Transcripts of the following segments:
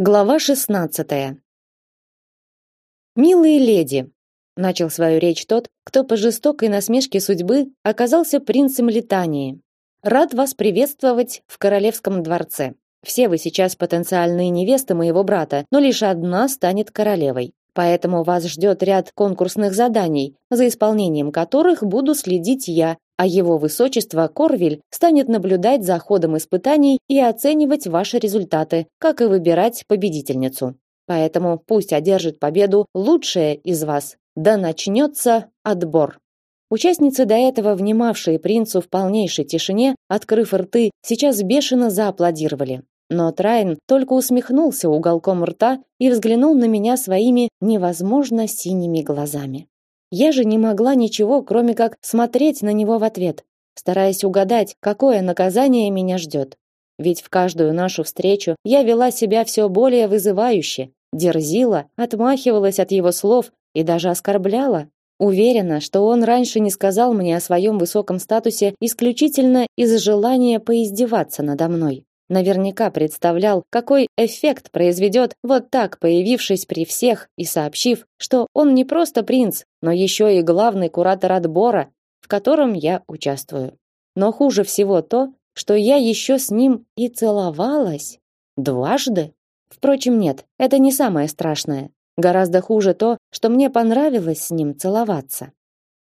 Глава 16. Милые леди, начал свою речь тот, кто по жестокой насмешке судьбы оказался принцем Литании. Рад вас приветствовать в королевском дворце. Все вы сейчас потенциальные невесты моего брата, но лишь одна станет королевой. Поэтому вас ждет ряд конкурсных заданий, за исполнением которых буду следить я, а его высочество Корвиль станет наблюдать за ходом испытаний и оценивать ваши результаты, как и выбирать победительницу. Поэтому пусть одержит победу лучшая из вас. Да начнется отбор. Участницы до этого, внимавшие принцу в полнейшей тишине, открыв рты, сейчас бешено зааплодировали. Но Трайн только усмехнулся уголком рта и взглянул на меня своими невозможно синими глазами. Я же не могла ничего, кроме как смотреть на него в ответ, стараясь угадать, какое наказание меня ждет. Ведь в каждую нашу встречу я вела себя все более вызывающе, дерзила, отмахивалась от его слов и даже оскорбляла. Уверена, что он раньше не сказал мне о своем высоком статусе исключительно из желания поиздеваться надо мной. Наверняка представлял, какой эффект произведет вот так появившись при всех и сообщив, что он не просто принц, но еще и главный куратор отбора, в котором я участвую. Но хуже всего то, что я еще с ним и целовалась дважды. Впрочем, нет, это не самое страшное. Гораздо хуже то, что мне понравилось с ним целоваться.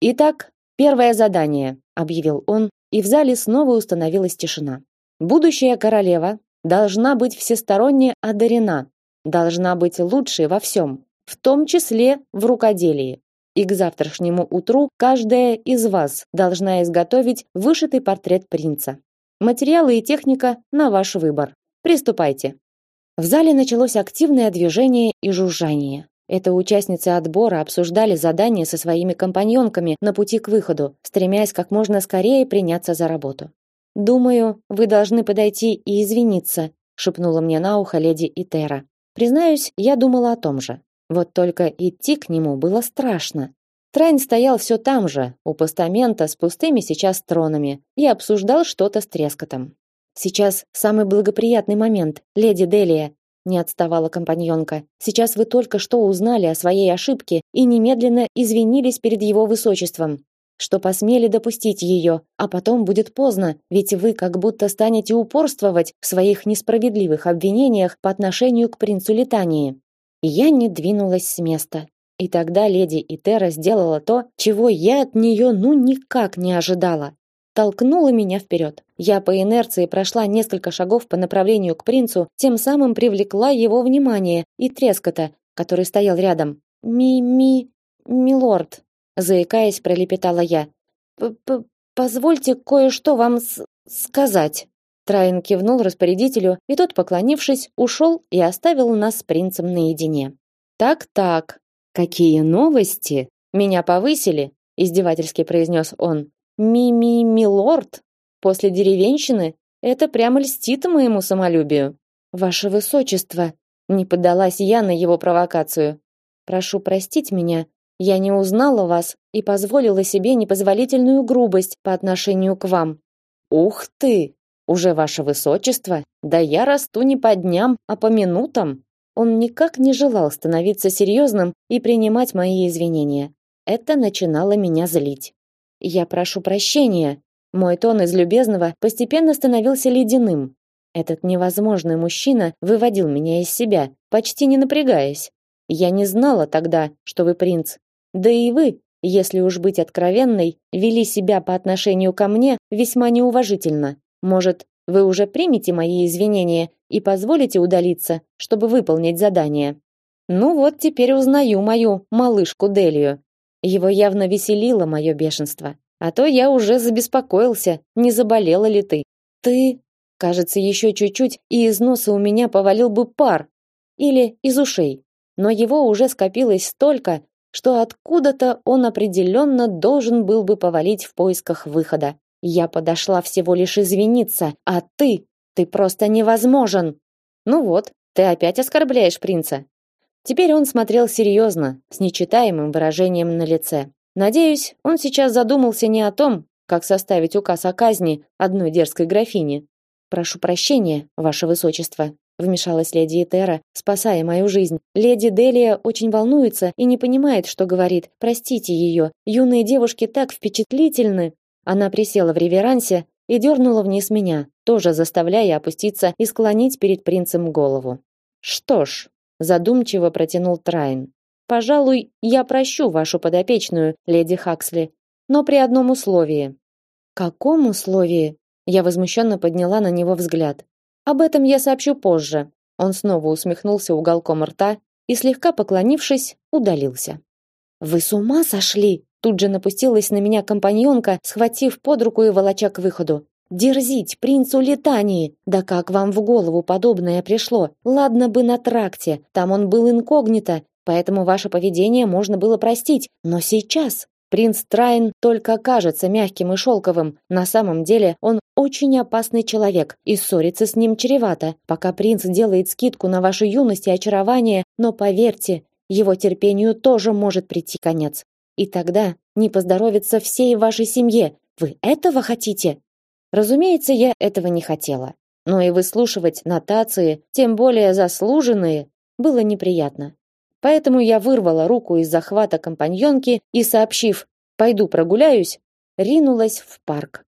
Итак, первое задание, объявил он, и в зале снова установилась тишина. Будущая королева должна быть всесторонне одарена, должна быть лучшей во всем, в том числе в рукоделии. И к завтрашнему утру каждая из вас должна изготовить вышитый портрет принца. Материалы и техника на ваш выбор. Приступайте. В зале началось активное движение и жужжание. Это участницы отбора обсуждали задания со своими компаньонками на пути к выходу, стремясь как можно скорее приняться за работу. Думаю, вы должны подойти и извиниться, шепнула мне на ухо леди Итера. Признаюсь, я думала о том же. Вот только идти к нему было страшно. Трайн стоял все там же, у постамента с пустыми сейчас тронами, и обсуждал что-то с трескотом. Сейчас самый благоприятный момент, леди Делия, не отставала компаньонка. Сейчас вы только что узнали о своей ошибке и немедленно извинились перед его высочеством что посмели допустить ее, а потом будет поздно, ведь вы как будто станете упорствовать в своих несправедливых обвинениях по отношению к принцу Литании. Я не двинулась с места. И тогда леди Итера сделала то, чего я от нее ну никак не ожидала. Толкнула меня вперед. Я по инерции прошла несколько шагов по направлению к принцу, тем самым привлекла его внимание и трескота, который стоял рядом. «Ми-ми... милорд», заикаясь, пролепетала я. Позвольте кое-что вам сказать. Траин кивнул распорядителю, и тот, поклонившись, ушел и оставил нас с принцем наедине. Так-так. Какие новости? Меня повысили, издевательски произнес он. Ми-ми, милорд, после деревенщины это прямо льстит моему самолюбию. Ваше высочество, не поддалась я на его провокацию. Прошу простить меня, я не узнала вас и позволила себе непозволительную грубость по отношению к вам. Ух ты, уже ваше высочество, да я расту не по дням, а по минутам. Он никак не желал становиться серьезным и принимать мои извинения. Это начинало меня злить. Я прошу прощения. Мой тон из любезного постепенно становился ледяным. Этот невозможный мужчина выводил меня из себя, почти не напрягаясь. Я не знала тогда, что вы принц, да и вы, если уж быть откровенной, вели себя по отношению ко мне весьма неуважительно. Может, вы уже примете мои извинения и позволите удалиться, чтобы выполнить задание. Ну вот теперь узнаю мою малышку Делию. Его явно веселило мое бешенство. А то я уже забеспокоился, не заболела ли ты. Ты, кажется, еще чуть-чуть, и из носа у меня повалил бы пар. Или из ушей. Но его уже скопилось столько, что откуда-то он определенно должен был бы повалить в поисках выхода. Я подошла всего лишь извиниться, а ты, ты просто невозможен. Ну вот, ты опять оскорбляешь принца. Теперь он смотрел серьезно, с нечитаемым выражением на лице. Надеюсь, он сейчас задумался не о том, как составить указ о казни одной дерзкой графини. Прошу прощения, ваше высочество, вмешалась леди Этера, спасая мою жизнь. Леди Делия очень волнуется и не понимает, что говорит. Простите ее. Юные девушки так впечатлительны. Она присела в реверансе и дернула вниз меня, тоже заставляя опуститься и склонить перед принцем голову. Что ж, задумчиво протянул Трайн. Пожалуй, я прощу вашу подопечную, леди Хаксли, но при одном условии. Каком условии? Я возмущенно подняла на него взгляд. Об этом я сообщу позже. Он снова усмехнулся уголком рта и слегка поклонившись, удалился. Вы с ума сошли? Тут же напустилась на меня компаньонка, схватив под руку и волоча к выходу. Дерзить принцу Литании! Да как вам в голову подобное пришло? Ладно бы на тракте, там он был инкогнито, поэтому ваше поведение можно было простить, но сейчас принц Трайн только кажется мягким и шелковым, на самом деле он очень опасный человек, и ссориться с ним чревато. Пока принц делает скидку на вашу юность и очарование, но поверьте, его терпению тоже может прийти конец. И тогда не поздоровится всей вашей семье. Вы этого хотите? Разумеется, я этого не хотела. Но и выслушивать нотации, тем более заслуженные, было неприятно. Поэтому я вырвала руку из захвата компаньонки и, сообщив «пойду прогуляюсь», ринулась в парк.